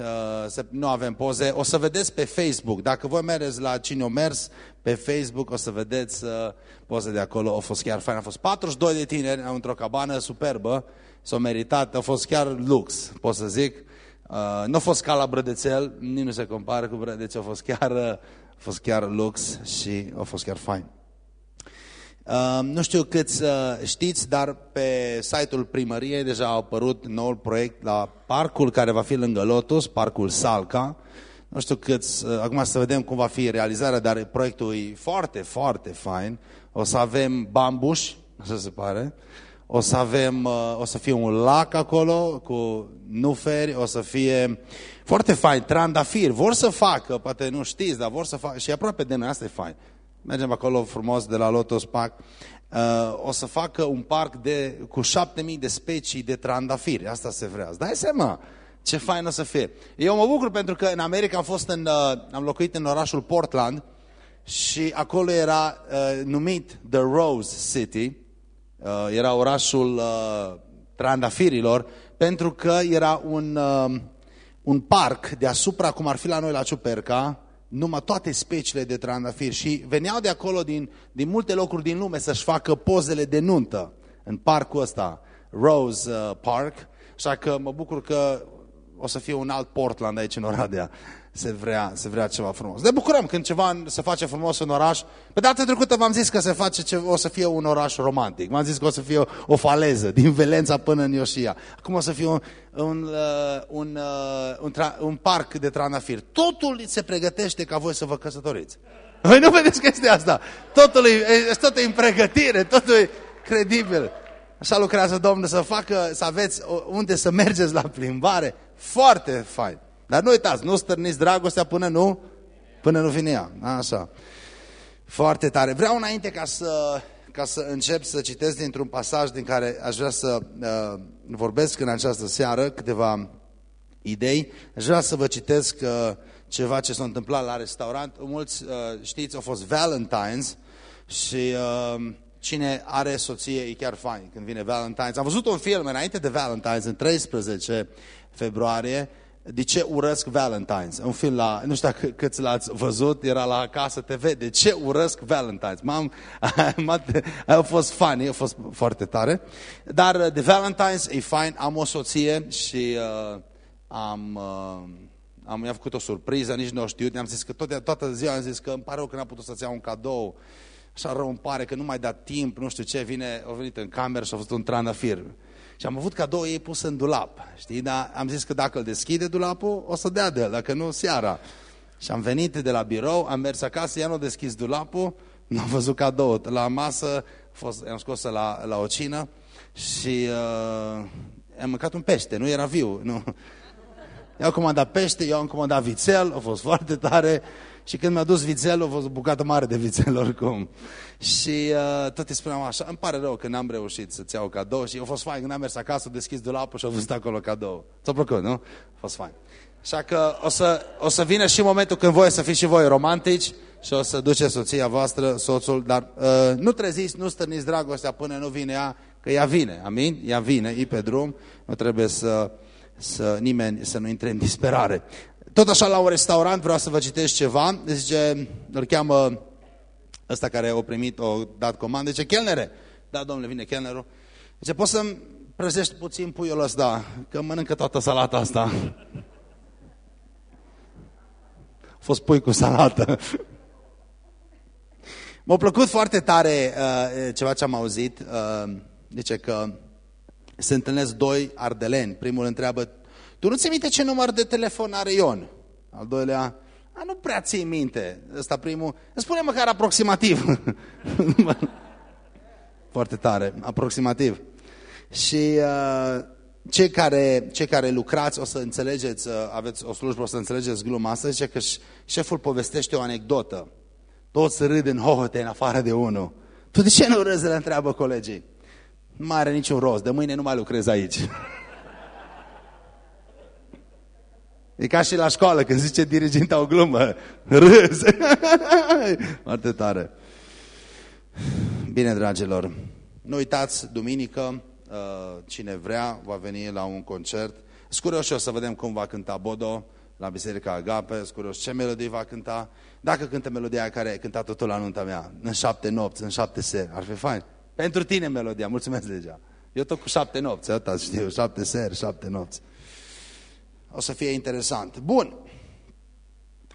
uh, nu avem poze. O să vedeți pe Facebook. Dacă voi mergeți la cine o mers, pe Facebook o să vedeți uh, poze de acolo. Au fost chiar fain. Au fost 42 de tineri într-o cabană superbă. S-au meritat. A fost chiar lux, pot să zic. Uh, nu a fost ca la Brădețel, nici nu se compară cu Brădețel. A fost chiar, uh, a fost chiar lux și a fost chiar fain. Uh, nu știu câți uh, știți, dar pe site-ul primăriei deja a apărut noul proiect la parcul care va fi lângă Lotus, parcul Salca. Nu știu câți, uh, acum să vedem cum va fi realizarea, dar proiectul e foarte, foarte fain. O să avem bambuși, așa se pare. O să avem, uh, o să fie un lac acolo cu nuferi, o să fie foarte fain, trandafiri. Vor să facă, poate nu știți, dar vor să facă, și aproape de noi, asta e fain mergem acolo frumos de la Lotus Park, uh, o să facă un parc de, cu șapte mii de specii de trandafiri. Asta se vrea. Îți dai seama ce fain o să fie. Eu mă bucur pentru că în America am fost în, uh, am locuit în orașul Portland și acolo era uh, numit The Rose City, uh, era orașul uh, trandafirilor, pentru că era un, uh, un parc deasupra, cum ar fi la noi la Ciuperca, numai toate speciile de trandafiri. Și veneau de acolo din, din multe locuri din lume să-și facă pozele de nuntă în parcul ăsta, Rose uh, Park, așa că mă bucur că o să fie un alt Portland aici în Oradea se vrea, se vrea ceva frumos. Ne bucurăm când ceva se face frumos în oraș. Pe data trecută v-am zis că se face ce, o să fie un oraș romantic. V-am zis că o să fie o, o faleză, din Velența până în Ioșia. Acum o să fie un, un, uh, un, uh, un, tra, un parc de trandafiri. Totul se pregătește ca voi să vă căsătoriți. Voi nu vedeți că este asta. Totul e, totul e în pregătire, totul e credibil. Așa lucrează Domnul să facă, să aveți unde să mergeți la plimbare. Foarte fain. Dar nu uitați, nu stârniți dragostea până nu, până nu vine ea. Așa. Foarte tare. Vreau înainte ca să, ca să încep să citesc dintr-un pasaj din care aș vrea să uh, vorbesc în această seară, câteva idei. Aș vrea să vă citesc uh, ceva ce s-a întâmplat la restaurant. Mulți uh, știți, au fost Valentine's și uh, cine are soție e chiar fain când vine Valentine's. Am văzut un film înainte de Valentine's, în 13 februarie, de ce urăsc Valentine's? Un film la, nu știu dacă câți l-ați văzut, era la Casa TV. De ce urăsc Valentine's? M-am, a fost funny, a fost foarte tare. Dar uh, de Valentine's e fain, am o soție și uh, am, uh, am i-am făcut o surpriză, nici nu știu. I-am zis că tot, toată ziua am zis că îmi pare rău că n-am putut să-ți iau un cadou. Așa rău îmi pare că nu mai dat timp, nu știu ce, vine, a venit în cameră și a fost un trandafir. Și am avut cadou ei pus în dulap, știi? Dar am zis că dacă îl deschide dulapul, o să dea de el, dacă nu, seara. Și am venit de la birou, am mers acasă, ea nu a deschis dulapul, nu am văzut cadou. La masă, fost, am scos la, la o cină și uh, am mâncat un pește, nu era viu. Nu. Eu am comandat pește, eu am comandat vițel, a fost foarte tare. Și când mi-a dus vițelul, a fost o bucată mare de vițel oricum. Și uh, tot îi spuneam așa, îmi pare rău că n-am reușit să-ți iau cadou și a fost fain când am mers acasă, a deschis dulapul și a văzut acolo cadou. Ți-a plăcut, nu? A fost fain. Așa că o să, o să vină și momentul când voi să fiți și voi romantici și o să duceți soția voastră, soțul, dar uh, nu treziți, nu stărniți dragostea până nu vine ea, că ea vine, amin? Ea vine, e pe drum, nu trebuie să, să nimeni să nu intre în disperare. Tot așa la un restaurant vreau să vă citesc ceva, zice, îl cheamă ăsta care a primit, o dat comandă, zice, chelnere, da, domnule, vine chelnerul, zice, poți să-mi prăzești puțin puiul ăsta, că mănâncă toată salata asta. A fost pui cu salată. M-a plăcut foarte tare uh, ceva ce am auzit, uh, zice că se întâlnesc doi ardeleni, primul întreabă, tu nu ți minte ce număr de telefon are Ion? Al doilea, a, nu prea ții minte. Ăsta primul, îmi spune măcar aproximativ. Foarte tare, aproximativ. Și uh, cei, care, cei care lucrați o să înțelegeți, uh, aveți o slujbă, o să înțelegeți gluma asta, zice că șeful povestește o anecdotă. Toți râd în hohote în afară de unul. Tu de ce nu râzi, le întreabă colegii? Nu mai are niciun rost, de mâine nu mai lucrez aici. E ca și la școală, când zice diriginta o glumă. Râs. Foarte tare. Bine, dragilor. Nu uitați, duminică, uh, cine vrea va veni la un concert. Scurios și o să vedem cum va cânta Bodo la Biserica Agape, scurios ce melodie va cânta. Dacă cântă melodia care ai cântat tot la nunta mea, în șapte nopți, în șapte seri, ar fi fain. Pentru tine melodia, mulțumesc deja. Eu tot cu șapte nopți, atâta știu, șapte seri, șapte nopți. O să fie interesant. Bun.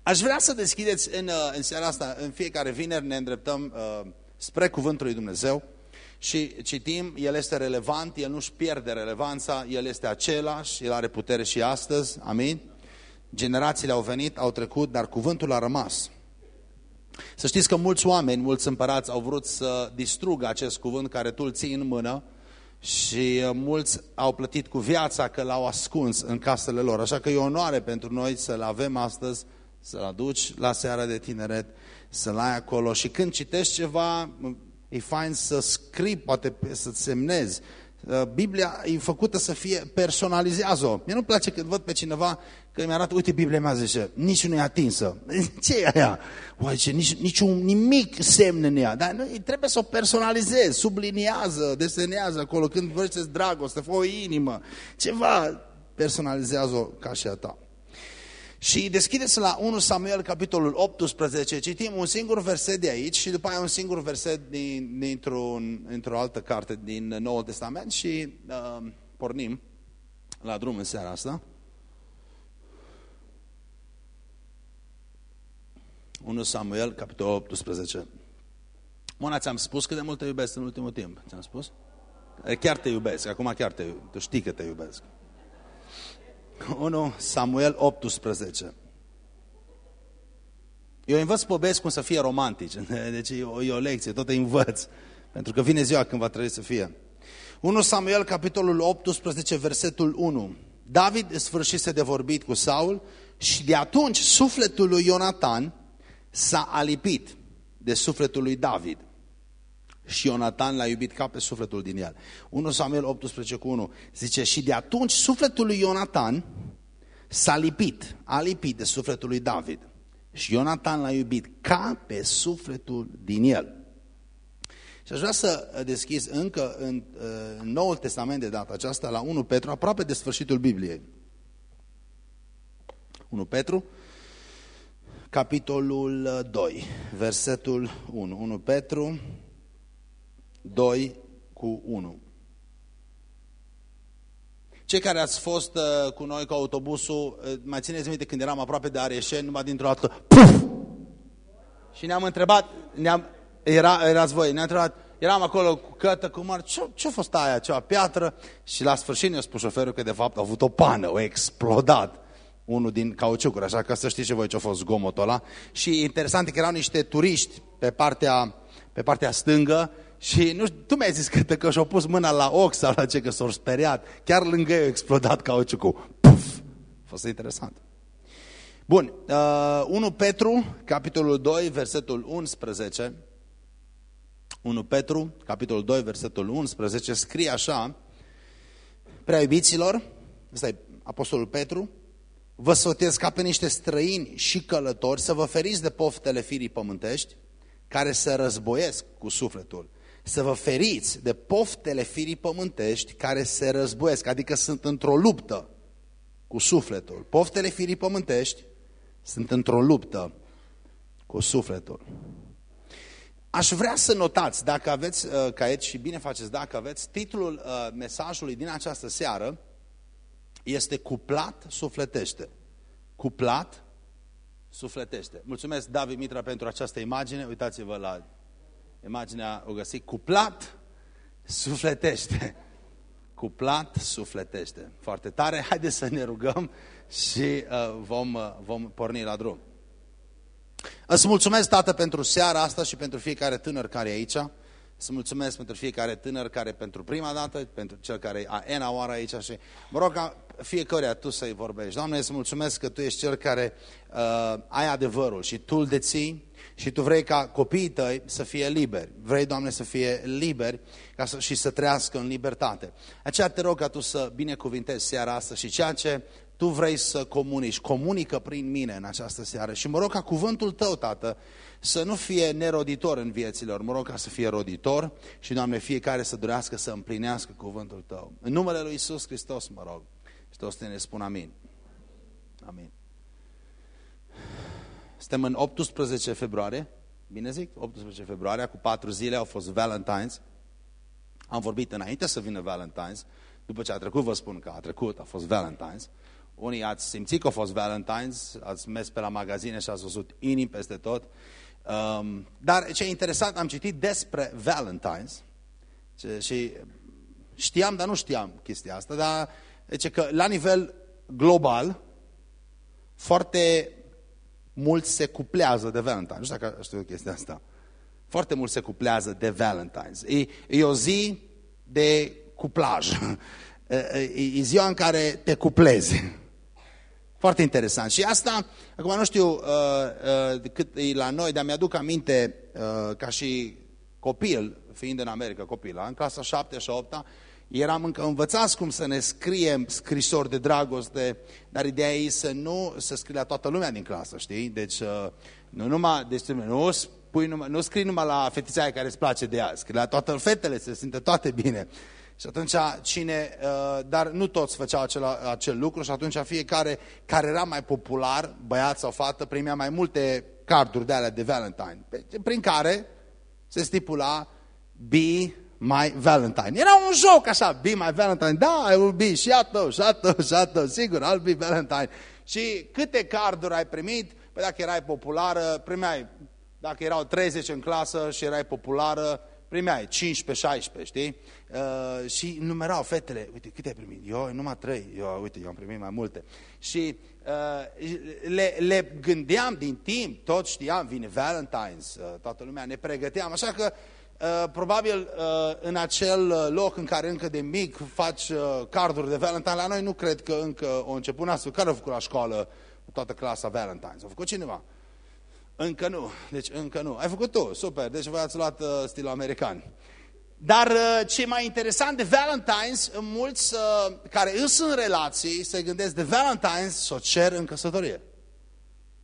Aș vrea să deschideți în, uh, în seara asta, în fiecare vineri ne îndreptăm uh, spre Cuvântul lui Dumnezeu și citim, El este relevant, El nu-și pierde relevanța, El este același, El are putere și astăzi, amin? Generațiile au venit, au trecut, dar cuvântul a rămas. Să știți că mulți oameni, mulți împărați au vrut să distrugă acest cuvânt care tu îl ții în mână și uh, mulți au plătit cu viața că l-au ascuns în casele lor. Așa că e onoare pentru noi să-l avem astăzi, să-l aduci la seara de tineret, să-l ai acolo și când citești ceva, e fain să scrii, poate să-ți semnezi, Uh, Biblia e făcută să fie personalizează-o. Mie nu-mi place când văd pe cineva că mi-arată, uite Biblia mea, zice, nici nu e atinsă. Ce e aia? Oare ce, nici, niciun, nimic semn în ea. Dar noi trebuie să o personalizezi, subliniază, desenează acolo. Când vorbește dragoste, fă o inimă. Ceva personalizează-o ca și a ta. Și deschideți la 1 Samuel, capitolul 18, citim un singur verset de aici și după aia un singur verset din, dintr-o dintr altă carte din Noul Testament și uh, pornim la drum în seara asta. 1 Samuel, capitolul 18. Mona, ți-am spus cât de mult te iubesc în ultimul timp. Ți-am spus? Chiar te iubesc, acum chiar te iubesc. Tu știi că te iubesc. 1 Samuel 18. Eu învăț povesti cum să fie romantici. Deci e o, e o lecție, tot învăț. Pentru că vine ziua când va trebui să fie. 1 Samuel, capitolul 18, versetul 1. David sfârșise de vorbit cu Saul și de atunci sufletul lui Ionatan s-a alipit de sufletul lui David. Și Ionatan l-a iubit ca pe sufletul din el. 1 Samuel 18 cu 1 zice, și de atunci sufletul lui Ionatan s-a lipit, a lipit de sufletul lui David. Și Ionatan l-a iubit ca pe sufletul din el. Și aș vrea să deschis încă în, în Noul Testament de data aceasta la 1 Petru, aproape de sfârșitul Bibliei. 1 Petru, capitolul 2, versetul 1. 1 Petru 2 cu 1. Cei care ați fost uh, cu noi cu autobusul, uh, mai țineți minte când eram aproape de Areșeni, numai dintr-o dată, puf! Și ne-am întrebat, ne -am, era, erați voi, ne-am întrebat, eram acolo cu cătă, cu mare, ce, ce a fost aia, ceva piatră? Și la sfârșit ne-a spus șoferul că de fapt a avut o pană, o explodat unul din cauciucuri, așa că să știți și voi ce a fost zgomotul ăla. Și interesant că erau niște turiști pe partea, pe partea stângă și nu știu, tu mi-ai zis că, că și-au pus mâna la ochi sau la ce, că s-au speriat. Chiar lângă ei a explodat cauciucul. Puf! A fost interesant. Bun, uh, 1 Petru, capitolul 2, versetul 11. 1 Petru, capitolul 2, versetul 11, scrie așa, Prea iubiților, ăsta e Apostolul Petru, vă sfătuiesc ca pe niște străini și călători să vă feriți de poftele firii pământești, care se războiesc cu sufletul să vă feriți de poftele firii pământești care se războiesc, adică sunt într-o luptă cu sufletul. Poftele firii pământești sunt într-o luptă cu sufletul. Aș vrea să notați, dacă aveți uh, caiet și bine faceți dacă aveți, titlul uh, mesajului din această seară este Cuplat sufletește. Cuplat sufletește. Mulțumesc David Mitra pentru această imagine. Uitați-vă la imaginea o găsi, cuplat sufletește. Cuplat sufletește. Foarte tare. Haideți să ne rugăm și uh, vom, uh, vom porni la drum. Îți mulțumesc, Tată, pentru seara asta și pentru fiecare tânăr care e aici. Să mulțumesc pentru fiecare tânăr care pentru prima dată, pentru cel care e a ena oară aici și mă rog ca fiecare tu să-i vorbești. Doamne, să mulțumesc că Tu ești cel care uh, ai adevărul și Tu îl deții și Tu vrei ca copiii Tăi să fie liberi. Vrei, Doamne, să fie liberi ca să, și să trăiască în libertate. Aceea te rog ca Tu să binecuvintezi seara asta și ceea ce Tu vrei să comunici, comunică prin mine în această seară. Și mă rog ca cuvântul Tău, Tată, să nu fie neroditor în vieților, mă rog ca să fie roditor și, Doamne, fiecare să dorească să împlinească cuvântul Tău. În numele Lui Isus Hristos, mă rog. Și toți ne spun amin. Amin. Suntem în 18 februarie, bine zic? 18 februarie, cu patru zile au fost Valentine's. Am vorbit înainte să vină Valentine's, după ce a trecut vă spun că a trecut, a fost Valentine's. Unii ați simțit că a fost Valentine's, ați mers pe la magazine și ați văzut inimi peste tot. Um, dar ce e interesant, am citit despre Valentine's ce, și știam, dar nu știam chestia asta, dar deci că la nivel global foarte mult se cuplează de Valentine's. Nu știu dacă știu chestia asta. Foarte mult se cuplează de Valentine's. E, e o zi de cuplaj. E, e ziua în care te cuplezi. Foarte interesant. Și asta, acum nu știu uh, uh, cât e la noi, dar mi-aduc aminte uh, ca și copil, fiind în America copil, în clasa 7 și 8 eram încă învățați cum să ne scriem scrisori de dragoste, dar ideea e să nu să scrie la toată lumea din clasă, știi? Deci, uh, nu numai, deci, nu, spui numai, nu scrii numai la fetița care îți place de ea, scrii la toate fetele, se simte toate bine. Și atunci cine, uh, dar nu toți făceau acel, acel lucru și atunci fiecare care era mai popular, băiat sau fată, primea mai multe carduri de alea de Valentine, prin care se stipula Be My Valentine. Era un joc așa, Be My Valentine, da, I will be, și a tău, și a tău, și a tău, sigur, I'll be Valentine. Și câte carduri ai primit? Păi dacă erai populară, primeai, dacă erau 30 în clasă și erai populară, primeai 15-16, știi? Uh, și numerau fetele, uite, câte ai primit? Eu numai trei, eu, uite, eu am primit mai multe. Și uh, le, le gândeam din timp, tot știam, vine Valentine's, uh, toată lumea, ne pregăteam, așa că Uh, probabil uh, în acel loc în care încă de mic faci uh, carduri de Valentine, la noi nu cred că încă o început astfel. Care a făcut la școală toată clasa Valentine's? A făcut cineva? Încă nu. Deci încă nu. Ai făcut tu. Super. Deci voi ați luat uh, stilul american. Dar uh, ce mai interesant de Valentine's, mulți uh, care îs în relații se gândesc de Valentine's să o cer în căsătorie.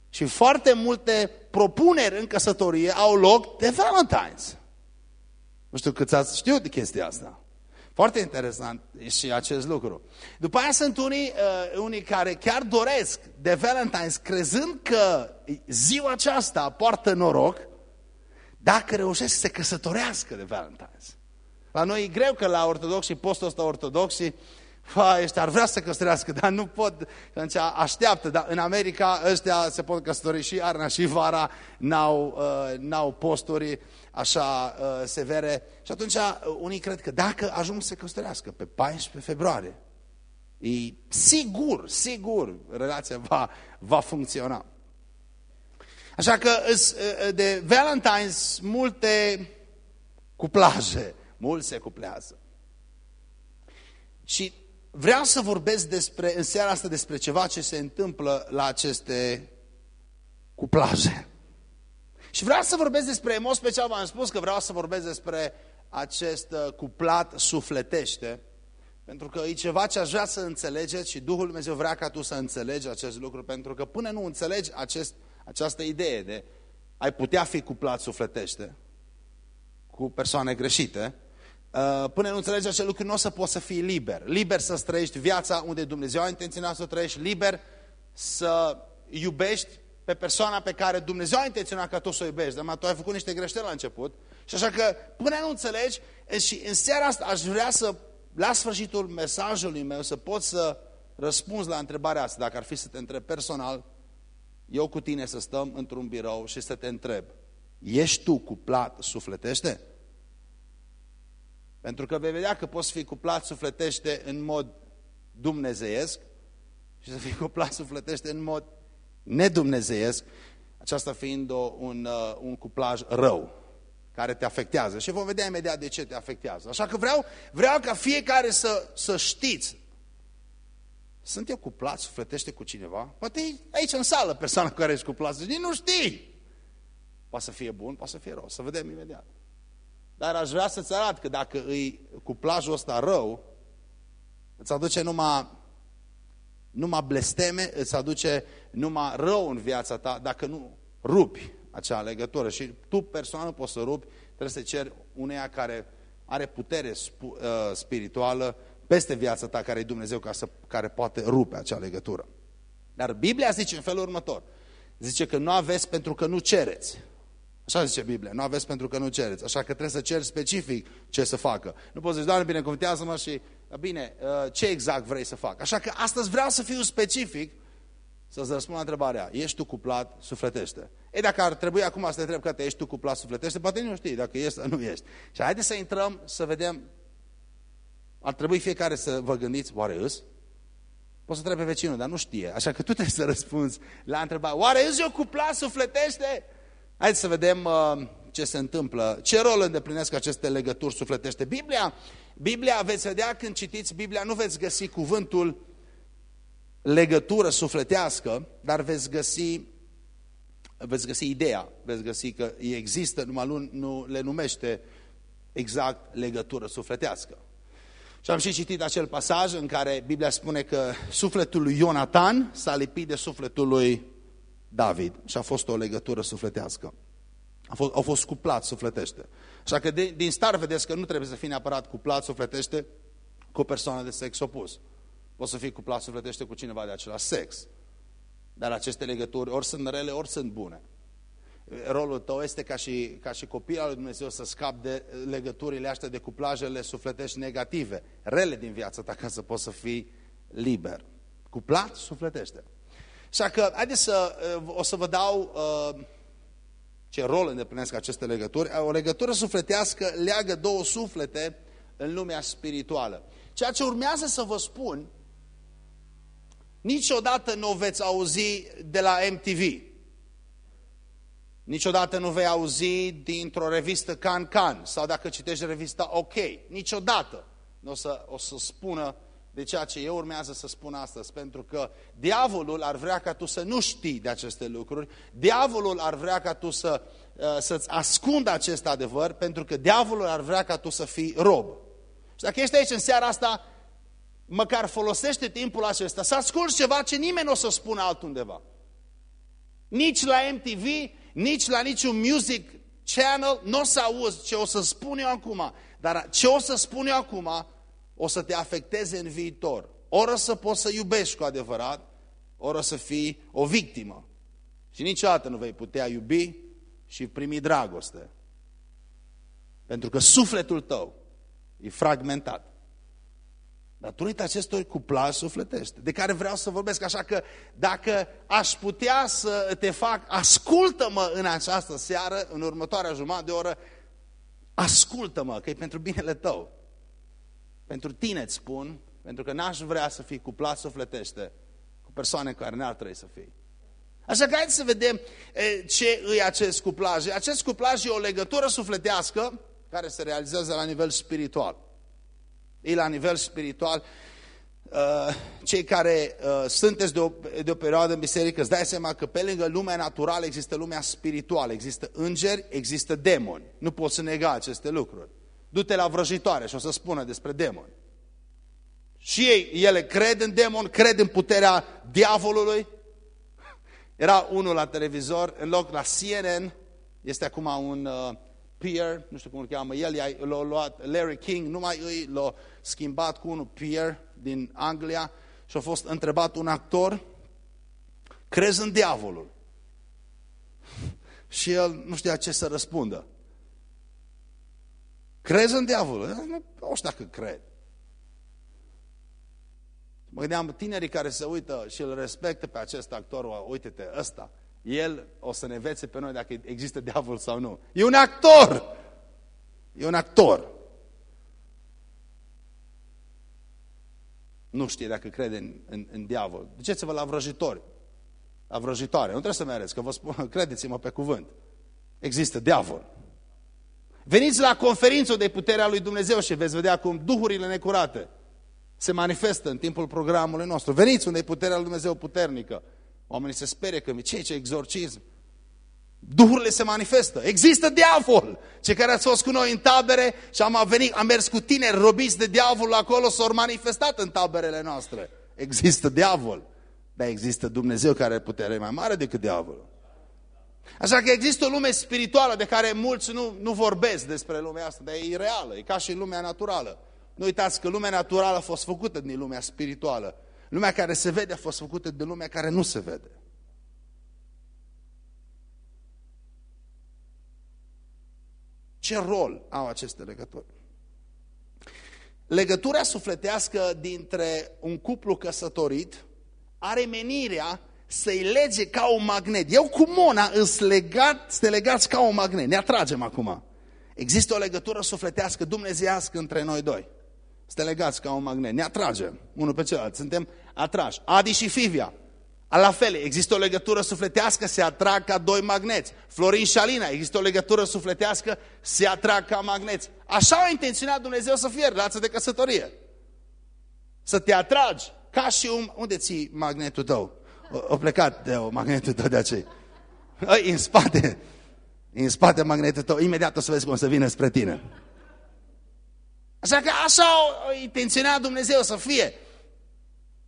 Și foarte multe propuneri în căsătorie au loc de Valentine's. Nu știu cât ați știut de chestia asta. Foarte interesant și acest lucru. După aia sunt unii, uh, unii care chiar doresc de Valentine's, crezând că ziua aceasta poartă noroc, dacă reușesc să se căsătorească de Valentine's. La noi e greu că la ortodoxi, postul ăsta ortodoxi, ăștia ar vrea să căsătorească, dar nu pot, atunci așteaptă. Dar în America ăștia se pot căsători și iarna și vara, n-au, uh, posturi așa uh, severe. Și atunci uh, unii cred că dacă ajung să se căsătorească pe 14 februarie, e sigur, sigur, relația va, va funcționa. Așa că uh, de Valentine's multe cuplaje, mult se cuplează. Și vreau să vorbesc despre, în seara asta despre ceva ce se întâmplă la aceste cuplaje. Și vreau să vorbesc despre, în mod special v-am spus că vreau să vorbesc despre acest uh, cuplat sufletește, pentru că e ceva ce aș vrea să înțelegeți și Duhul Dumnezeu vrea ca tu să înțelegi acest lucru, pentru că până nu înțelegi acest, această idee de ai putea fi cuplat sufletește cu persoane greșite, uh, până nu înțelegi acest lucru, nu o să poți să fii liber. Liber să trăiești viața unde Dumnezeu a intenționat să o trăiești, liber să iubești pe persoana pe care Dumnezeu a intenționat ca tu să o iubești, dar tu ai făcut niște greșeli la început. Și așa că până nu înțelegi, și în seara asta aș vrea să, la sfârșitul mesajului meu, să pot să răspunzi la întrebarea asta, dacă ar fi să te întreb personal, eu cu tine să stăm într-un birou și să te întreb, ești tu cuplat sufletește? Pentru că vei vedea că poți fi cuplat sufletește în mod dumnezeiesc și să fii cuplat sufletește în mod nedumnezeiesc, aceasta fiind o, un, uh, un cuplaj rău care te afectează. Și vom vedea imediat de ce te afectează. Așa că vreau, vreau ca fiecare să, să știți. Sunt eu cuplat, sufletește cu cineva? Poate aici în sală persoana cu care ești cuplat, zici, nu știi. Poate să fie bun, poate să fie rău. Să vedem imediat. Dar aș vrea să-ți arăt că dacă îi cuplajul ăsta rău, îți aduce numai numai blesteme, îți aduce numai rău în viața ta dacă nu rupi acea legătură. Și tu personal nu poți să rupi, trebuie să ceri uneia care are putere uh, spirituală peste viața ta care e Dumnezeu ca să, care poate rupe acea legătură. Dar Biblia zice în felul următor. Zice că nu aveți pentru că nu cereți. Așa zice Biblia, nu aveți pentru că nu cereți. Așa că trebuie să ceri specific ce să facă. Nu poți zice, Doamne, binecuvântează-mă și, bine, uh, ce exact vrei să fac? Așa că astăzi vreau să fiu specific să-ți răspund la întrebarea, ești tu cuplat, sufletește. E, dacă ar trebui acum să te întreb că te ești tu cuplat, sufletește, poate nu știi dacă ești sau nu ești. Și haideți să intrăm să vedem, ar trebui fiecare să vă gândiți, oare îs? Poți să trebuie vecinul, dar nu știe. Așa că tu trebuie să răspunzi la întrebare, oare îs eu cuplat, sufletește? Haideți să vedem uh, ce se întâmplă, ce rol îndeplinesc aceste legături sufletește. Biblia, Biblia, veți vedea când citiți Biblia, nu veți găsi cuvântul legătură sufletească, dar veți găsi, veți găsi ideea, veți găsi că există, numai nu, nu le numește exact legătură sufletească. Și am și citit acel pasaj în care Biblia spune că sufletul lui Ionatan s-a lipit de sufletul lui David și a fost o legătură sufletească. A fost, au fost cuplat sufletește. Așa că de, din start vedeți că nu trebuie să fii neapărat cuplat sufletește cu o persoană de sex opus. Poți să fii cuplat sufletește cu cineva de același sex. Dar aceste legături ori sunt rele, ori sunt bune. Rolul tău este ca și, ca și copil al lui Dumnezeu să scap de legăturile astea, de cuplajele sufletești negative, rele din viața ta, ca să poți să fii liber. Cuplat, sufletește. Așa că, haideți să, uh, o să vă dau uh, ce rol îndeplinesc aceste legături. O legătură sufletească leagă două suflete în lumea spirituală. Ceea ce urmează să vă spun Niciodată nu veți auzi de la MTV. Niciodată nu vei auzi dintr-o revistă Can Can sau dacă citești revista OK. Niciodată nu o să, o să spună de ceea ce eu urmează să spun astăzi, pentru că diavolul ar vrea ca tu să nu știi de aceste lucruri, diavolul ar vrea ca tu să, uh, să-ți ascundă acest adevăr, pentru că diavolul ar vrea ca tu să fii rob. Și dacă ești aici în seara asta, măcar folosește timpul acesta să asculți ceva ce nimeni nu o să spună altundeva. Nici la MTV, nici la niciun music channel nu o să auzi ce o să spun eu acum. Dar ce o să spun eu acum o să te afecteze în viitor. Ori o să poți să iubești cu adevărat, ori o să fii o victimă. Și niciodată nu vei putea iubi și primi dragoste. Pentru că sufletul tău e fragmentat. Datorită acestor cuplaj sufletește, de care vreau să vorbesc. Așa că dacă aș putea să te fac, ascultă-mă în această seară, în următoarea jumătate de oră, ascultă-mă, că e pentru binele tău. Pentru tine îți spun, pentru că n-aș vrea să fii cuplat sufletește cu persoane care n-ar trebui să fii. Așa că haideți să vedem ce îi acest cuplaj. Acest cuplaj e o legătură sufletească care se realizează la nivel spiritual. E la nivel spiritual. Uh, cei care uh, sunteți de o, de o perioadă în biserică, îți dai seama că pe lângă lumea naturală există lumea spirituală. Există îngeri, există demoni. Nu poți să nega aceste lucruri. Du-te la vrăjitoare și o să spună despre demoni. Și ei, ele cred în demon, cred în puterea diavolului. Era unul la televizor, în loc la CNN, este acum un uh, Pierre, nu știu cum îl cheamă, el l-a luat, Larry King, numai îi l-a schimbat cu unul Pierre din Anglia și a fost întrebat un actor, crezi în diavolul? și el nu știa ce să răspundă. Crezi în diavolul? Nu știu dacă cred. Mă gândeam, tinerii care se uită și îl respectă pe acest actor, uite-te, ăsta, el o să ne vețe pe noi dacă există diavol sau nu. E un actor! E un actor. Nu știe dacă crede în, în, în diavol. Duceți-vă la vrăjitori. La vrăjitoare. Nu trebuie să mereți, că vă spun, credeți-mă pe cuvânt. Există diavol. Veniți la conferință de puterea lui Dumnezeu și veți vedea cum duhurile necurate se manifestă în timpul programului nostru. Veniți unde e puterea lui Dumnezeu puternică. Oamenii se sperie că ce ce exorcism? Duhurile se manifestă. Există diavol. Cei care ați fost cu noi în tabere și am, venit, am mers cu tineri robiți de diavol acolo, s-au manifestat în taberele noastre. Există diavol. Dar există Dumnezeu care are putere mai mare decât diavolul. Așa că există o lume spirituală de care mulți nu, nu vorbesc despre lumea asta, dar e reală, e ca și lumea naturală. Nu uitați că lumea naturală a fost făcută din lumea spirituală. Lumea care se vede a fost făcută din lumea care nu se vede. Ce rol au aceste legături? Legătura sufletească dintre un cuplu căsătorit are menirea să-i lege ca un magnet. Eu cu Mona îs legat, ste legați ca un magnet. Ne atragem acum. Există o legătură sufletească dumnezeiască între noi doi. Ste legați ca un magnet. Ne atragem unul pe celălalt. Suntem atrași. Adi și Fivia. La fel, există o legătură sufletească, se atrag ca doi magneți. Florin și Alina, există o legătură sufletească, se atrag ca magneți. Așa a intenționat Dumnezeu să fie relația de căsătorie. Să te atragi, ca și un... Unde ții magnetul tău? O, o plecat de o magnetul tău de aceea. În spate, în spate magnetul tău, imediat o să vezi cum să vină spre tine. Așa că așa a intenționat Dumnezeu să fie.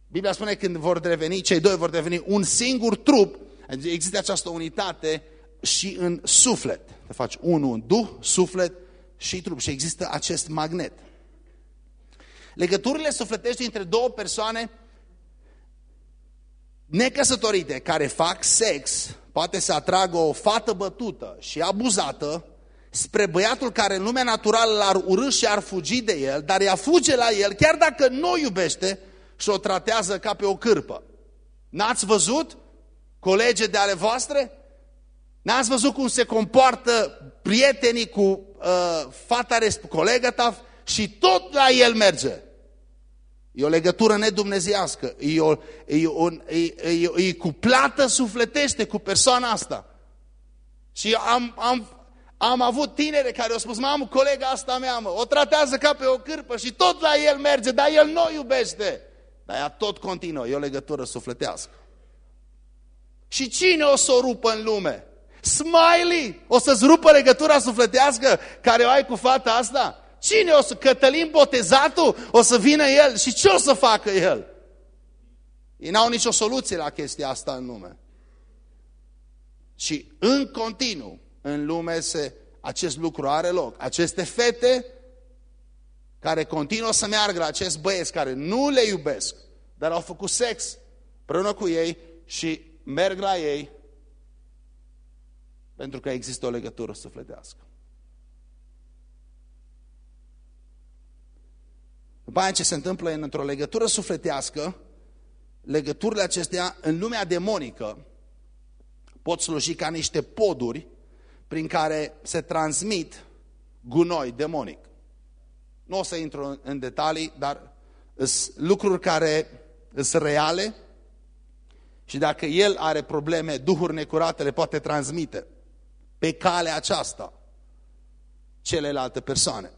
Biblia spune când vor deveni, cei doi vor deveni un singur trup, există această unitate și în suflet. Te faci unul în duh, suflet și trup și există acest magnet. Legăturile sufletești între două persoane necăsătorite care fac sex poate să atragă o fată bătută și abuzată spre băiatul care în lumea naturală l-ar urâ și ar fugi de el, dar ea fuge la el chiar dacă nu o iubește, și o tratează ca pe o cârpă. N-ați văzut colege de ale voastre? N-ați văzut cum se compoartă prietenii cu uh, fata, colega ta și tot la el merge. E o legătură nedumnezească, e, o, e, un, e, e, e cuplată sufletește cu persoana asta. Și am, am, am avut tinere care au spus, mamă, colega asta mea, mă, o tratează ca pe o cârpă și tot la el merge, dar el nu o iubește. Dar ea tot continuă, e o legătură sufletească. Și cine o să o rupă în lume? Smiley! O să-ți rupă legătura sufletească care o ai cu fata asta? Cine o să, Cătălin botezatul? O să vină el și ce o să facă el? Ei n-au nicio soluție la chestia asta în lume. Și în continuu, în lume, se, acest lucru are loc. Aceste fete care continuă să meargă la acest băieți care nu le iubesc, dar au făcut sex împreună cu ei și merg la ei pentru că există o legătură sufletească. După aia ce se întâmplă într-o legătură sufletească, legăturile acestea în lumea demonică pot sluji ca niște poduri prin care se transmit gunoi demonic. Nu o să intru în detalii, dar sunt lucruri care sunt reale și dacă el are probleme, duhuri necurate le poate transmite pe calea aceasta celelalte persoane.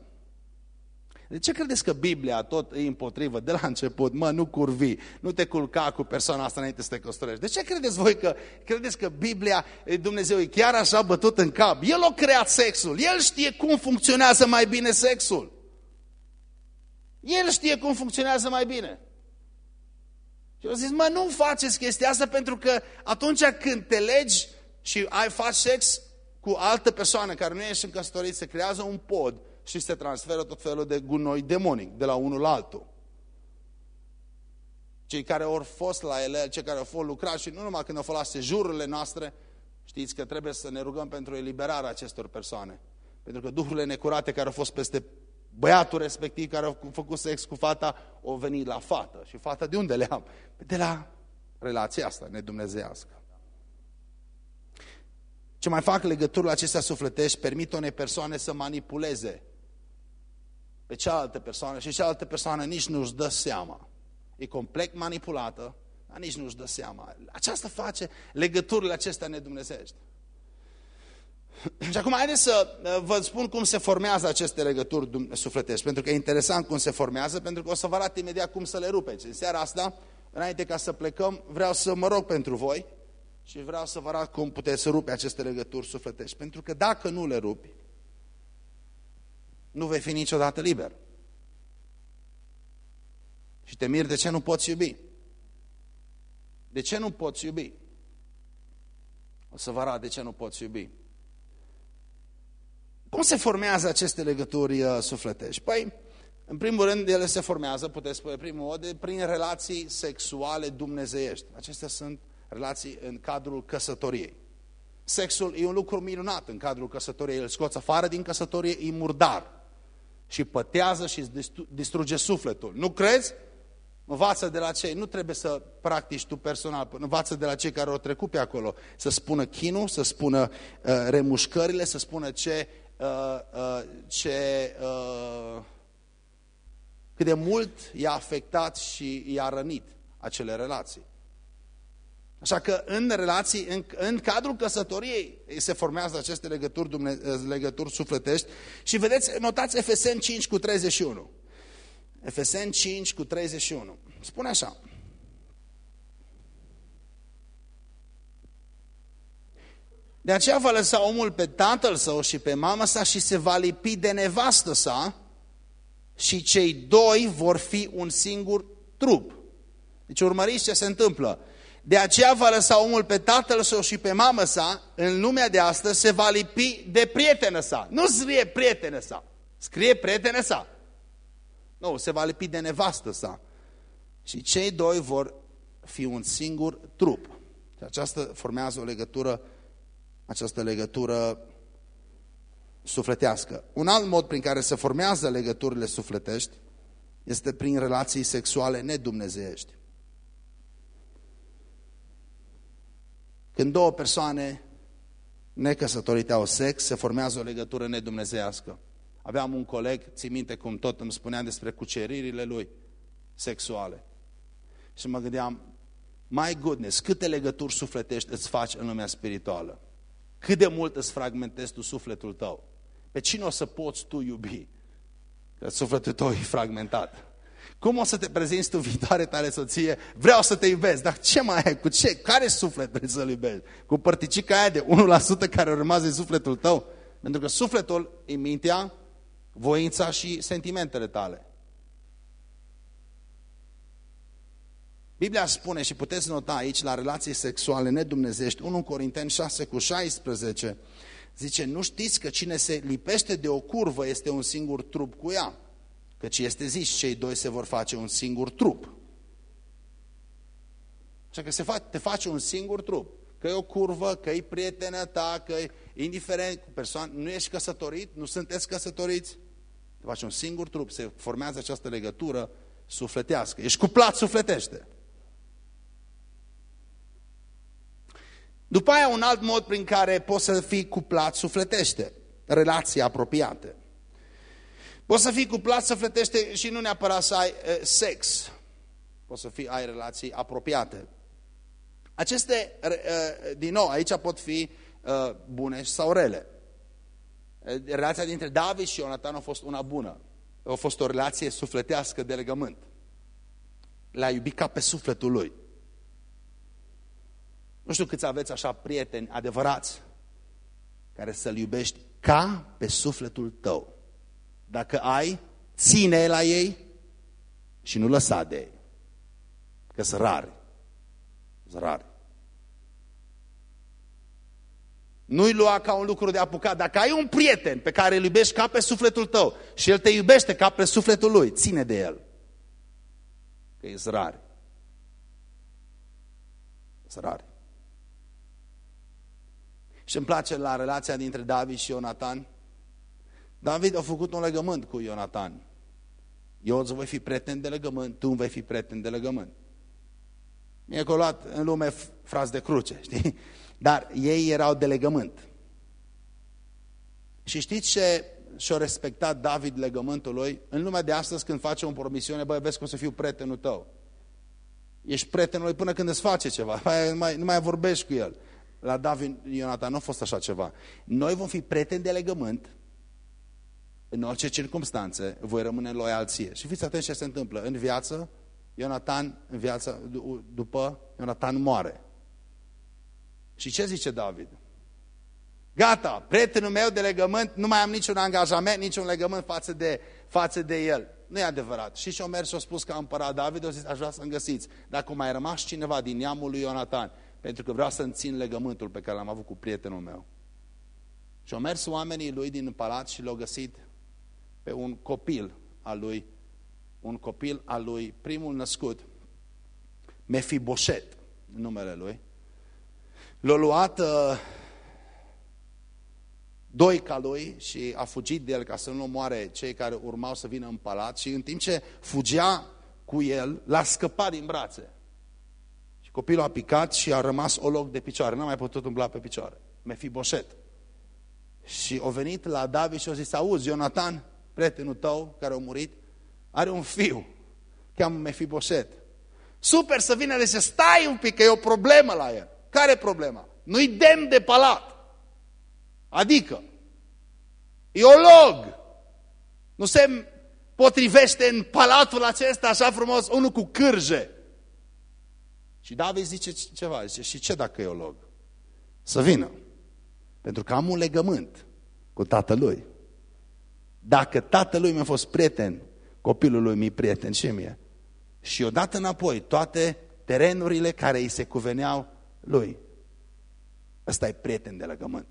De ce credeți că Biblia tot e împotrivă de la început? Mă, nu curvi, nu te culca cu persoana asta înainte să te căsătorești. De ce credeți voi că credeți că Biblia, Dumnezeu e chiar așa bătut în cap? El a creat sexul, El știe cum funcționează mai bine sexul. El știe cum funcționează mai bine. Și eu zis, mă, nu faceți chestia asta pentru că atunci când te legi și ai faci sex cu altă persoană care nu ești în căsătorit, se creează un pod și se transferă tot felul de gunoi demonic de la unul la altul. Cei care au fost la ele, cei care au fost lucrați și nu numai când au fost la sejururile noastre, știți că trebuie să ne rugăm pentru eliberarea acestor persoane. Pentru că duhurile necurate care au fost peste băiatul respectiv care a făcut sex cu fata, o venit la fată. Și fata de unde le am? De la relația asta nedumnezească. Ce mai fac legăturile acestea sufletești, permit unei persoane să manipuleze pe cealaltă persoană și cealaltă persoană nici nu-și dă seama. E complet manipulată, dar nici nu-și dă seama. Aceasta face legăturile acestea nedumnezești. Și acum haideți să uh, vă spun cum se formează aceste legături sufletești, pentru că e interesant cum se formează, pentru că o să vă arăt imediat cum să le rupeți. În seara asta, înainte ca să plecăm, vreau să mă rog pentru voi și vreau să vă arăt cum puteți să rupe aceste legături sufletești. Pentru că dacă nu le rupi, nu vei fi niciodată liber. Și te miri de ce nu poți iubi. De ce nu poți iubi? O să vă arăt de ce nu poți iubi. Cum se formează aceste legături uh, sufletești? Păi, În primul rând, ele se formează, puteți spune, primul mod, prin relații sexuale dumnezeiești. Acestea sunt relații în cadrul căsătoriei. Sexul e un lucru minunat în cadrul căsătoriei. Îl scoți afară din căsătorie, e murdar. Și pătează și distruge sufletul. Nu crezi? Învață de la cei, nu trebuie să practici tu personal, învață de la cei care au trecut pe acolo. Să spună chinul, să spună uh, remușcările, să spună ce, uh, uh, ce uh, cât de mult i-a afectat și i-a rănit acele relații. Așa că în relații, în, în cadrul căsătoriei se formează aceste legături, dumne, legături sufletești și vedeți, notați Efeseni 5 cu 31. Efeseni 5 cu 31. Spune așa. De aceea va lăsa omul pe tatăl său și pe mama sa și se va lipi de nevastă sa și cei doi vor fi un singur trup. Deci urmăriți ce se întâmplă. De aceea va lăsa omul pe tatăl său și pe mamă sa, în lumea de astăzi se va lipi de prietenă sa. Nu scrie prietenă sa, scrie prietenă sa. Nu, se va lipi de nevastă sa. Și cei doi vor fi un singur trup. Și aceasta formează o legătură, această legătură sufletească. Un alt mod prin care se formează legăturile sufletești este prin relații sexuale nedumnezeiești. Când două persoane necăsătorite au sex, se formează o legătură nedumnezească. Aveam un coleg, ții minte cum tot îmi spunea despre cuceririle lui sexuale. Și mă gândeam, my goodness, câte legături sufletești îți faci în lumea spirituală? Cât de mult îți fragmentezi tu sufletul tău? Pe cine o să poți tu iubi? Că sufletul tău e fragmentat. Cum o să te prezinți tu viitoare tale soție? Vreau să te iubesc, dar ce mai ai? Cu ce? Care suflet trebuie să-l iubești? Cu părticica aia de 1% care urmează în sufletul tău? Pentru că sufletul e mintea, voința și sentimentele tale. Biblia spune și puteți nota aici la relații sexuale nedumnezești, 1 Corinteni 6 cu 16, zice, nu știți că cine se lipește de o curvă este un singur trup cu ea? Căci este zis, cei doi se vor face un singur trup. Așa că se fa te face un singur trup. Că e o curvă, că e prietenă ta, că e indiferent cu persoană, nu ești căsătorit, nu sunteți căsătoriți, te faci un singur trup, se formează această legătură sufletească. Ești cuplat sufletește. După aia un alt mod prin care poți să fii cuplat sufletește, relații apropiate. Poți să fii cuplat sufletește și nu neapărat să ai uh, sex. Poți să fii, ai relații apropiate. Aceste, uh, din nou, aici pot fi uh, bune sau rele. Relația dintre David și Ionatan a fost una bună. A fost o relație sufletească de legământ. L-a iubit ca pe sufletul lui. Nu știu câți aveți așa prieteni adevărați care să-L iubești ca pe sufletul tău. Dacă ai, ține la ei și nu lăsa de ei. Că sunt rari. Sunt rari. Nu-i lua ca un lucru de apucat. Dacă ai un prieten pe care îl iubești ca pe sufletul tău și el te iubește ca pe sufletul lui, ține de el. Că e rari. Sunt rari. Și îmi place la relația dintre David și Ionatan. David a făcut un legământ cu Ionatan. Eu îți voi fi prieten de legământ, tu îmi vei fi prieten de legământ. Mi-e colat în lume frați de cruce, știi? Dar ei erau de legământ. Și știți ce și-a respectat David legământul lui? În lumea de astăzi când face o promisiune, băi, vezi că o să fiu prietenul tău. Ești prietenul lui până când îți face ceva, nu mai, nu mai vorbești cu el la David Ionatan nu a fost așa ceva. Noi vom fi prieteni de legământ în orice circunstanțe, voi rămâne loial ție. Și fiți atenți ce se întâmplă. În viață, Ionatan, în viață, după, Ionatan moare. Și ce zice David? Gata, prietenul meu de legământ, nu mai am niciun angajament, niciun legământ față de, față de el. Nu e adevărat. Și și-o mers și-o spus că a împărat David, o zis, aș vrea să-mi găsiți. Dacă mai rămas cineva din neamul lui Ionatan, pentru că vreau să-mi țin legământul pe care l-am avut cu prietenul meu. Și au mers oamenii lui din palat și l-au găsit pe un copil al lui un copil al lui, primul născut, Mefiboset, numele lui. L-a luat uh, doi ca lui și a fugit de el ca să nu moare cei care urmau să vină în palat și în timp ce fugea cu el, l-a scăpat din brațe. Și copilul a picat și a rămas o loc de picioare, n-a mai putut umbla pe picioare. Mefiboset. Și a venit la David și a zis, auzi, Ionatan, prietenul tău care a murit, are un fiu, cheamă Mefiboset. Super să vină de să stai un pic, că e o problemă la el. Care e problema? Nu-i demn de palat. Adică, e o log. Nu se potrivește în palatul acesta așa frumos, unul cu cârje. Și David zice ceva, zice, și ce dacă e o log? Să vină. Pentru că am un legământ cu tatălui. Dacă tatălui mi-a fost prieten, copilul lui mi prieten și mie. Și o dat înapoi toate terenurile care îi se cuveneau lui. Ăsta e prieten de legământ.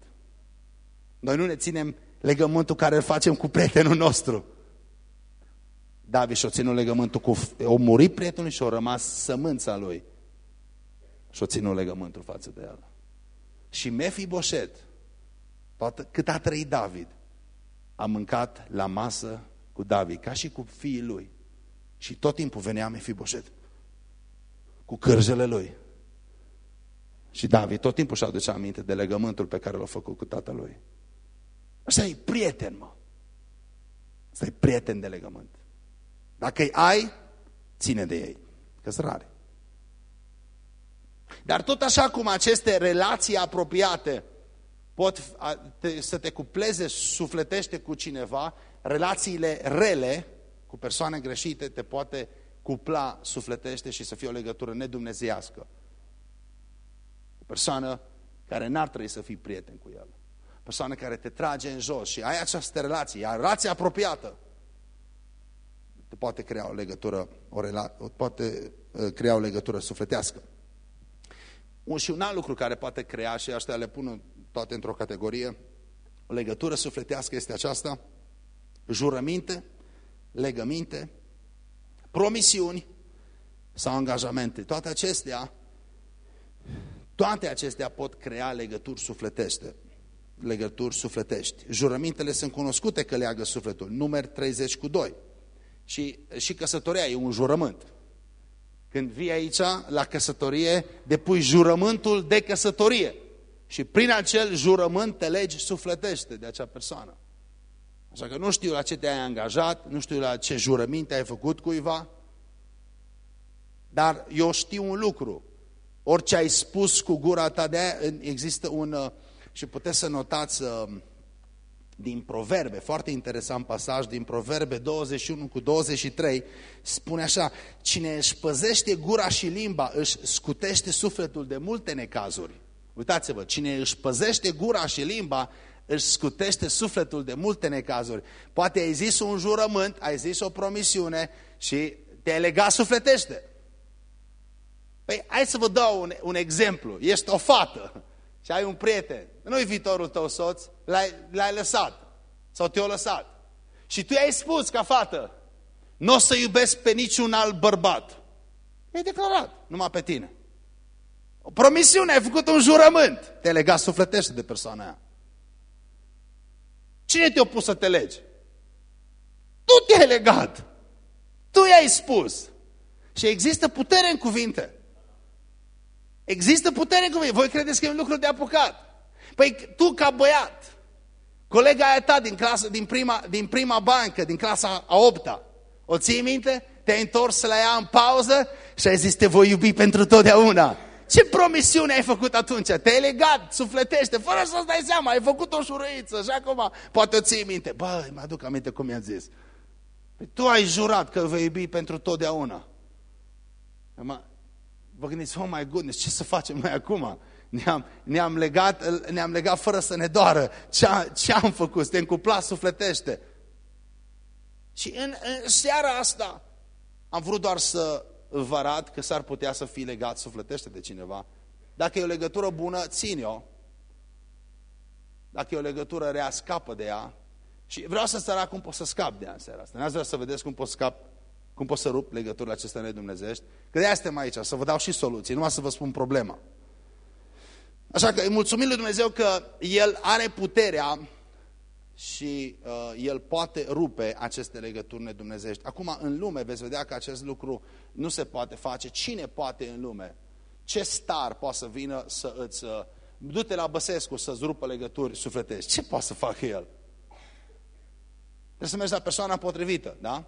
Noi nu ne ținem legământul care îl facem cu prietenul nostru. David și-o ținut legământul cu... O murit prietenul și-o rămas sămânța lui. Și-o ținut legământul față de el. Și Mefiboset, toată, cât a trăit David, a mâncat la masă cu David, ca și cu fiii lui. Și tot timpul venea Mefiboset cu cârjele lui. Și David tot timpul și-a aducea aminte de legământul pe care l-a făcut cu tatălui. Asta e prieten, mă. Asta e prieten de legământ. Dacă îi ai, ține de ei, că sunt rare. Dar tot așa cum aceste relații apropiate pot să te cupleze sufletește cu cineva, relațiile rele cu persoane greșite te poate cupla sufletește și să fie o legătură nedumnezească. O persoană care n-ar trebui să fii prieten cu el. O persoană care te trage în jos și ai această relație, iar relația apropiată te poate crea o legătură, o rela, poate uh, crea o legătură sufletească. Un și un alt lucru care poate crea, și astea le pun toate într-o categorie, o legătură sufletească este aceasta, jurăminte, legăminte, promisiuni sau angajamente. Toate acestea, toate acestea pot crea legături sufletește, legături sufletești. Jurămintele sunt cunoscute că leagă sufletul, numeri 30 cu 2. Și, și căsătoria e un jurământ. Când vii aici, la căsătorie, depui jurământul de căsătorie. Și prin acel jurământ te legi sufletește de acea persoană. Așa că nu știu la ce te-ai angajat, nu știu la ce jurăminte ai făcut cuiva, dar eu știu un lucru. Orice ai spus cu gura ta de aia, există un, uh, și puteți să notați uh, din Proverbe, foarte interesant pasaj, din Proverbe 21 cu 23, spune așa, cine își păzește gura și limba, își scutește sufletul de multe necazuri. Uitați-vă, cine își păzește gura și limba, își scutește sufletul de multe necazuri. Poate ai zis un jurământ, ai zis o promisiune și te-ai legat sufletește. Păi, hai să vă dau un, un exemplu. Ești o fată și ai un prieten. Nu-i viitorul tău soț, l-ai lăsat. Sau te-o lăsat. Și tu i-ai spus ca fată, nu o să iubesc pe niciun alt bărbat. E declarat, numai pe tine. O promisiune, ai făcut un jurământ. Te legat sufletește de persoana aia. Cine te-a pus să te legi? Tu te-ai legat. Tu i-ai spus. Și există putere în cuvinte. Există putere în cuvinte. Voi credeți că e un lucru de apucat. Păi tu ca băiat, colega aia ta din, clasă, din, prima, din prima bancă, din clasa a opta, o ții minte? Te-ai întors la ea în pauză și ai zis te voi iubi pentru totdeauna. Ce promisiune ai făcut atunci? Te-ai legat, sufletește, fără să-ți dai seama, ai făcut o șurăiță și acum poate o ții minte. Băi, mă aduc aminte cum i-a zis. Păi tu ai jurat că îl vei iubi pentru totdeauna. Vă gândiți, oh my goodness, ce să facem noi acum? Ne-am ne, legat, ne legat fără să ne doară. Ce, ce am făcut? Suntem cuplat, sufletește. Și în, în seara asta am vrut doar să vă arăt că s-ar putea să fii legat sufletește de cineva. Dacă e o legătură bună, ține-o. Dacă e o legătură rea, scapă de ea. Și vreau să-ți arăt cum poți să scap de ea în seara asta. N-ați vrea să vedeți cum poți scap Cum pot să rup legăturile acestea nedumnezești? Că de suntem aici, să vă dau și soluții, numai să vă spun problema. Așa că îi mulțumim lui Dumnezeu că El are puterea și uh, El poate rupe aceste legături nedumnezești. Acum, în lume, veți vedea că acest lucru nu se poate face. Cine poate în lume? Ce star poate să vină să îți... Uh, Du-te la Băsescu să-ți rupă legături sufletești. Ce poate să facă El? Trebuie să mergi la persoana potrivită, da?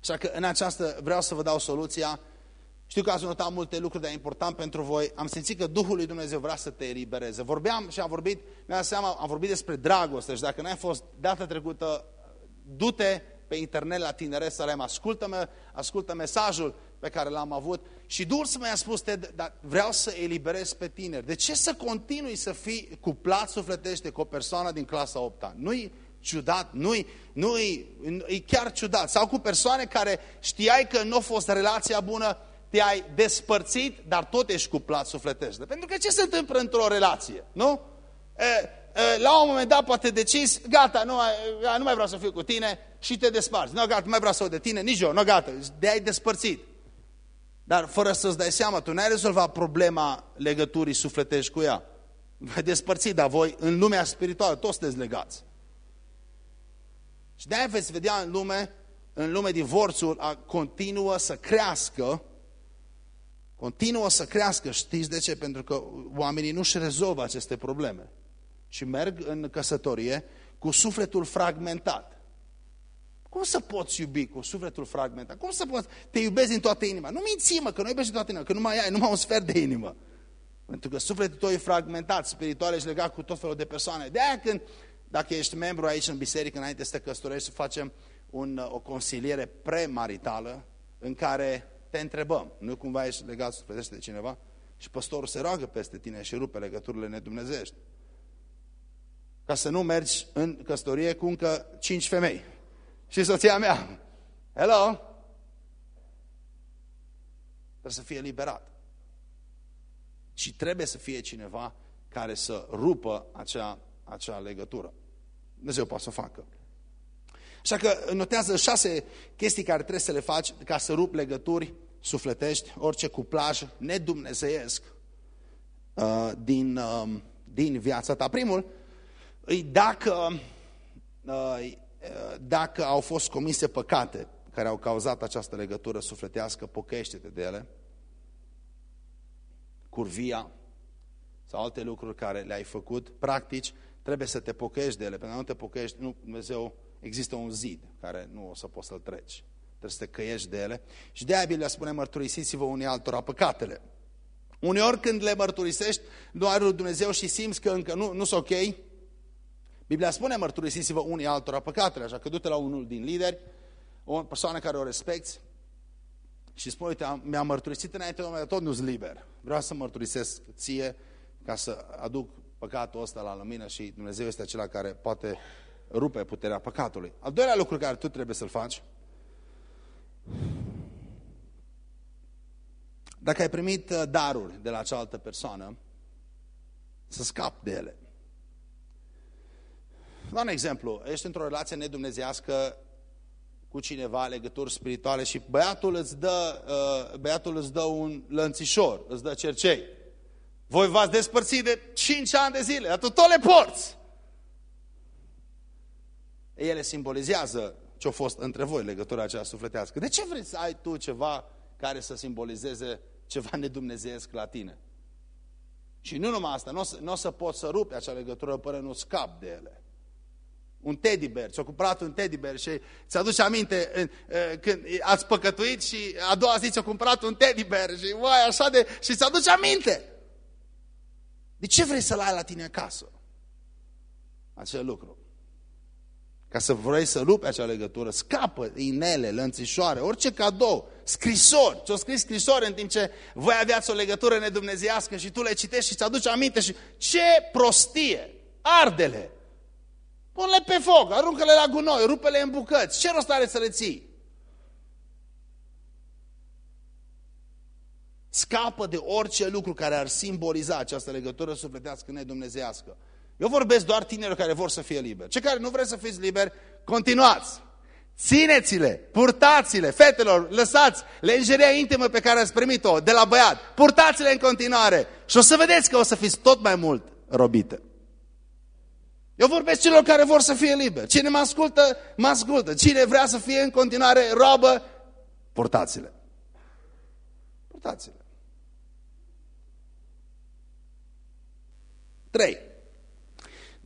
Așa că în această vreau să vă dau soluția. Știu că ați notat multe lucruri, dar important pentru voi. Am simțit că Duhul lui Dumnezeu vrea să te elibereze. Vorbeam și am vorbit, mi-am seama, am vorbit despre dragoste și dacă n-ai fost data trecută, du-te pe internet la Tineret Salem, ascultă, ascultă mesajul pe care l-am avut și Duhul să mi-a spus, te, dar vreau să eliberez pe tineri. De ce să continui să fii cuplat sufletește cu o persoană din clasa 8 -a? Nu-i ciudat, nu-i, nu-i, e chiar ciudat. Sau cu persoane care știai că nu a fost relația bună, te-ai despărțit, dar tot ești cuplat sufletește. Pentru că ce se întâmplă într-o relație, nu? E, e, la un moment dat poate decizi, gata, nu, nu mai vreau să fiu cu tine și te desparți. Nu, gata, nu mai vreau să o de tine, nici eu, nu, gata, de-ai despărțit. Dar fără să-ți dai seama, tu n-ai rezolvat problema legăturii sufletești cu ea. Vă despărțit, dar voi în lumea spirituală toți sunteți legați. Și de-aia veți vedea în lume, în lume divorțul a, continuă să crească, continuă să crească. Știți de ce? Pentru că oamenii nu-și rezolvă aceste probleme. Și merg în căsătorie cu sufletul fragmentat. Cum să poți iubi cu sufletul fragmentat? Cum să poți? Te iubezi din toată inima. Nu minți-mă că nu iubești din toată inima, că nu mai ai numai un sfert de inimă. Pentru că sufletul tău e fragmentat, spiritual, și legat cu tot felul de persoane. De aia când, dacă ești membru aici în biserică, înainte să te căsătorești, să facem un, o consiliere premaritală în care te întrebăm, nu cumva ești legat sufletește de cineva? Și păstorul se roagă peste tine și rupe legăturile nedumnezești. Ca să nu mergi în căsătorie cu încă cinci femei și soția mea. Hello? Trebuie să fie liberat. Și trebuie să fie cineva care să rupă acea, acea legătură. Dumnezeu poate să o facă. Așa că notează șase chestii care trebuie să le faci ca să rup legături sufletești, orice cuplaj nedumnezeiesc uh, din, uh, din viața ta. Primul, îi dacă uh, dacă au fost comise păcate care au cauzat această legătură sufletească, pocăiește-te de ele, curvia sau alte lucruri care le-ai făcut, practici, trebuie să te pocăiești de ele, pentru că nu te pocăiești, nu, Dumnezeu, există un zid care nu o să poți să-l treci. Trebuie să te căiești de ele. Și de aia Biblia spune, mărturisiți-vă unii altora păcatele. Uneori când le mărturisești, doar Dumnezeu și simți că încă nu, nu sunt ok, Biblia spune, mărturisiți-vă unii altora păcatele, așa că du-te la unul din lideri, o persoană care o respecti și spune, uite, mi-am mărturisit înainte, dar tot nu-s liber. Vreau să mărturisesc ție ca să aduc păcatul ăsta la lumină și Dumnezeu este acela care poate rupe puterea păcatului. Al doilea lucru care tu trebuie să-l faci, dacă ai primit uh, daruri de la cealaltă persoană, să scapi de ele. Dau un exemplu. Ești într-o relație nedumnezească cu cineva, legături spirituale și băiatul îți dă, uh, băiatul îți dă un lănțișor, îți dă cercei. Voi v-ați despărțit de 5 ani de zile, dar tu tot le porți. Ele simbolizează ce a fost între voi, legătura aceea sufletească. De ce vreți să ai tu ceva care să simbolizeze ceva nedumnezeesc la tine? Și nu numai asta, nu o să, o să poți să rupi acea legătură până nu scap de ele un teddy bear, ți-a cumpărat un teddy bear și ți-aduce aminte când ați păcătuit și a doua zi ți-a cumpărat un teddy bear și uai, așa de... și ți-aduce aminte. De ce vrei să-l ai la tine acasă? Acel lucru. Ca să vrei să rupi acea legătură, scapă inele, lănțișoare, orice cadou, scrisori. Ți-o scris scrisori în timp ce voi aveați o legătură nedumnezească și tu le citești și ți-aduci aminte și ce prostie! Ardele! Pune-le pe foc, aruncă-le la gunoi, rupe-le în bucăți. Ce rost are să le ții? Scapă de orice lucru care ar simboliza această legătură sufletească nedumnezească. Eu vorbesc doar tinerilor care vor să fie liberi. Cei care nu vreți să fiți liberi, continuați. Țineți-le, purtați-le, fetelor, lăsați lenjeria intimă pe care ați primit-o de la băiat. Purtați-le în continuare și o să vedeți că o să fiți tot mai mult robite. Eu vorbesc celor care vor să fie liberi. Cine mă ascultă, mă ascultă. Cine vrea să fie în continuare robă, purtați-le. Purtați-le. 3.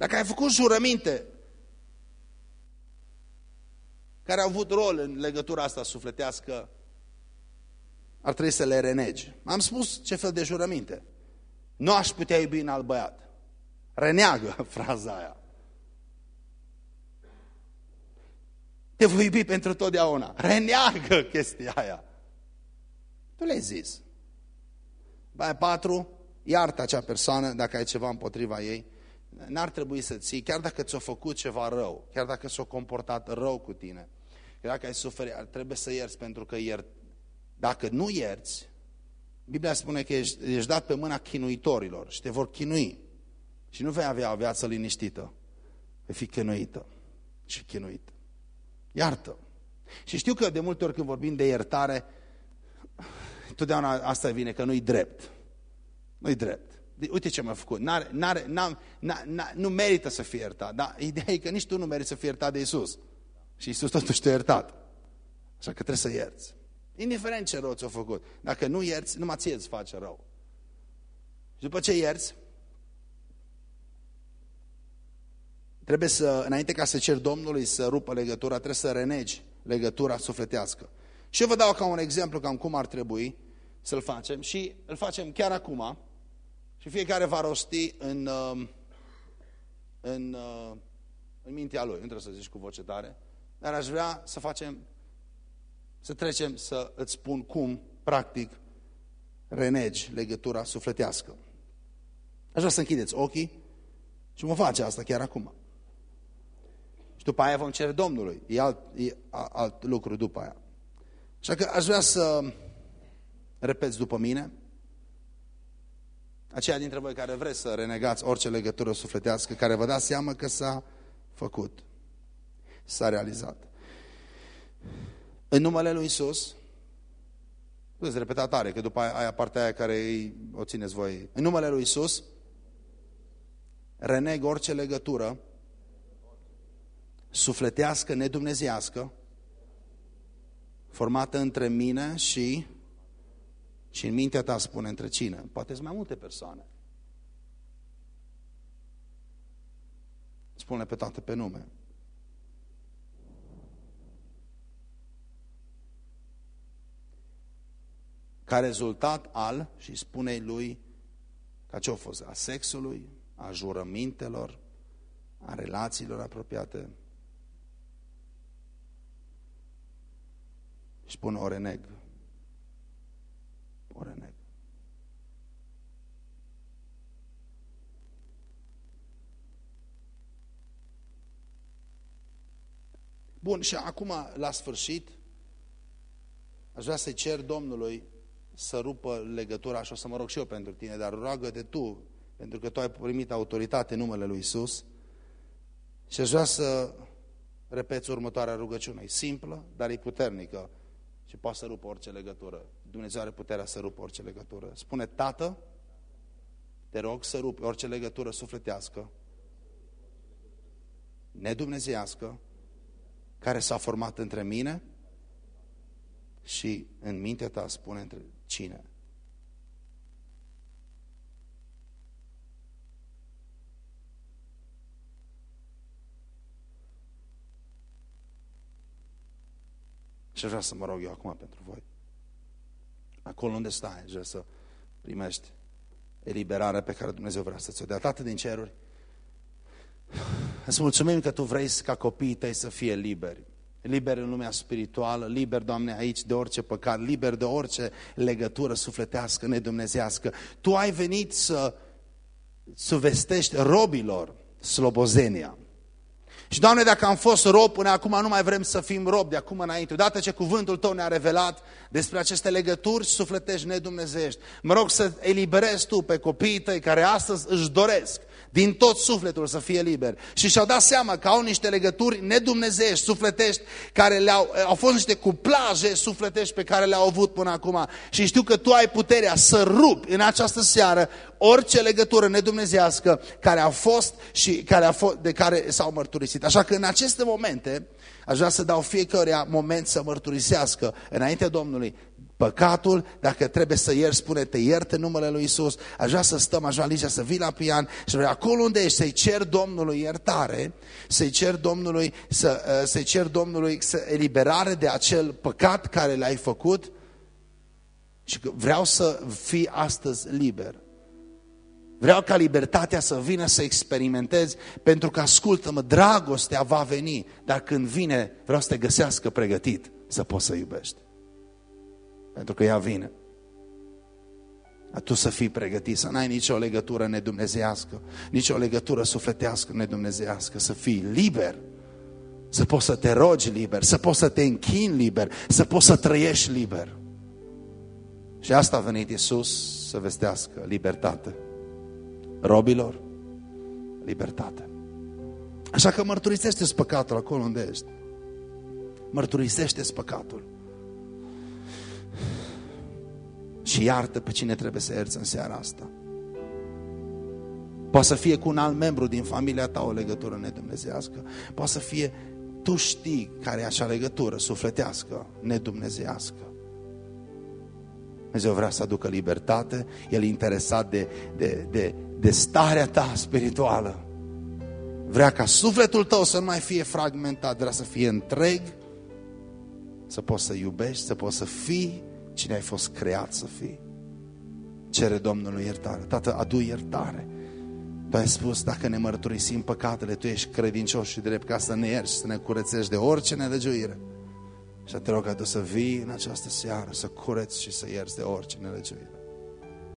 Dacă ai făcut jurăminte care au avut rol în legătura asta sufletească, ar trebui să le renegi. Am spus ce fel de jurăminte. Nu aș putea iubi în alt băiat. Reneagă fraza aia. Te voi iubi pentru totdeauna. Reneagă chestia aia. Tu le-ai zis. Baia patru, iartă acea persoană dacă ai ceva împotriva ei. N-ar trebui să ții, chiar dacă ți-a făcut ceva rău, chiar dacă s-a comportat rău cu tine, chiar dacă ai suferit, trebuie să ierți pentru că iert. Dacă nu ierți, Biblia spune că ești, ești dat pe mâna chinuitorilor și te vor chinui. Și nu vei avea o viață liniștită. Vei fi chinuită și chinuit. Iartă. Și știu că de multe ori când vorbim de iertare, totdeauna asta vine, că nu-i drept. Nu-i drept. Uite ce m-a făcut. N-are, n-are, n-am, n-a, nu merită să fie iertat. Dar ideea e că nici tu nu meriți să fii iertat de Isus. Și Isus totuși te-a iertat. Așa că trebuie să ierți. Indiferent ce rău ți-a făcut. Dacă nu ierți, numai ție îți face rău. Și după ce ierți, trebuie să, înainte ca să cer Domnului să rupă legătura, trebuie să renegi legătura sufletească. Și eu vă dau ca un exemplu cam cum ar trebui să-l facem și îl facem chiar acum și fiecare va rosti în, um, în, uh, în mintea lui. Nu trebuie să zici cu voce tare, dar aș vrea să facem, să trecem să îți spun cum, practic, renegi legătura sufletească. Aș vrea să închideți ochii și vom face asta chiar acum. Și după aia vom cere Domnului. E alt, e alt lucru după aia. Așa că aș vrea să repeți după mine. Aceia dintre voi care vreți să renegați orice legătură sufletească, care vă dați seama că s-a făcut, s-a realizat. În numele Lui Isus, puteți repeta tare, că după aia partea aia care îi o țineți voi. În numele Lui Isus, reneg orice legătură sufletească, nedumnezească, formată între mine și și în mintea ta spune între cine? Poate sunt mai multe persoane. Spune pe toate pe nume. Ca rezultat al, și spune lui, ca ce-a fost, a sexului, a jurămintelor, a relațiilor apropiate, și spun o reneg. O reneg. Bun, și acum, la sfârșit, aș vrea să-i cer Domnului să rupă legătura și o să mă rog și eu pentru tine, dar roagă-te tu, pentru că tu ai primit autoritate în numele Lui Isus și aș vrea să repeți următoarea rugăciune. E simplă, dar e puternică și poate să rupă orice legătură. Dumnezeu are puterea să rupă orice legătură. Spune, Tată, te rog să rupi orice legătură sufletească, nedumnezească, care s-a format între mine și în mintea ta spune între cine? Și vreau să mă rog eu acum pentru voi. Acolo unde stai, vreau să primești eliberarea pe care Dumnezeu vrea să ți-o dea. Tată din ceruri, îți mulțumim că Tu vrei ca copiii tăi să fie liberi. Liberi în lumea spirituală, liber, Doamne, aici de orice păcat, liber de orice legătură sufletească, nedumnezească. Tu ai venit să, să vestești robilor slobozenia. Și, Doamne, dacă am fost rob până acum, nu mai vrem să fim rob de acum înainte. Odată ce cuvântul Tău ne-a revelat despre aceste legături sufletești nedumnezești, mă rog să eliberezi Tu pe copiii Tăi care astăzi își doresc din tot sufletul să fie liber. Și și-au dat seama că au niște legături nedumnezești, sufletești, care le-au, au fost niște cuplaje sufletești pe care le-au avut până acum. Și știu că tu ai puterea să rupi în această seară orice legătură nedumnezească care a fost și care a fost, de care s-au mărturisit. Așa că în aceste momente aș vrea să dau fiecare moment să mărturisească înainte Domnului păcatul, dacă trebuie să ieri, spune te ierte numele lui Isus. Aș vrea să stăm, aș vrea Ligia să vii la pian și vrea acolo unde ești să-i cer Domnului iertare, să-i cer Domnului să, uh, să cer Domnului să eliberare de acel păcat care l-ai făcut și că vreau să fii astăzi liber. Vreau ca libertatea să vină să experimentezi, pentru că, ascultă-mă, dragostea va veni, dar când vine, vreau să te găsească pregătit să poți să iubești. Pentru că ea vine. A tu să fii pregătit, să n-ai nicio legătură nedumnezească, nicio legătură sufletească nedumnezească, să fii liber, să poți să te rogi liber, să poți să te închini liber, să poți să trăiești liber. Și asta a venit Iisus să vestească libertate. Robilor, libertate. Așa că mărturisește-ți păcatul acolo unde ești. Mărturisește-ți păcatul și iartă pe cine trebuie să ierți în seara asta. Poate să fie cu un alt membru din familia ta o legătură nedumnezească. Poate să fie, tu știi care e acea legătură sufletească, nedumnezească. Dumnezeu vrea să aducă libertate, El e interesat de, de, de, de starea ta spirituală. Vrea ca sufletul tău să nu mai fie fragmentat, vrea să fie întreg, să poți să iubești, să poți să fii cine ai fost creat să fii. Cere Domnului iertare. Tată, adu iertare. Tu ai spus, dacă ne mărturisim păcatele, Tu ești credincios și drept ca să ne ierți, să ne curățești de orice nelegiuire. Și te rog ca Tu să vii în această seară, să cureți și să ierți de orice nelegiuire.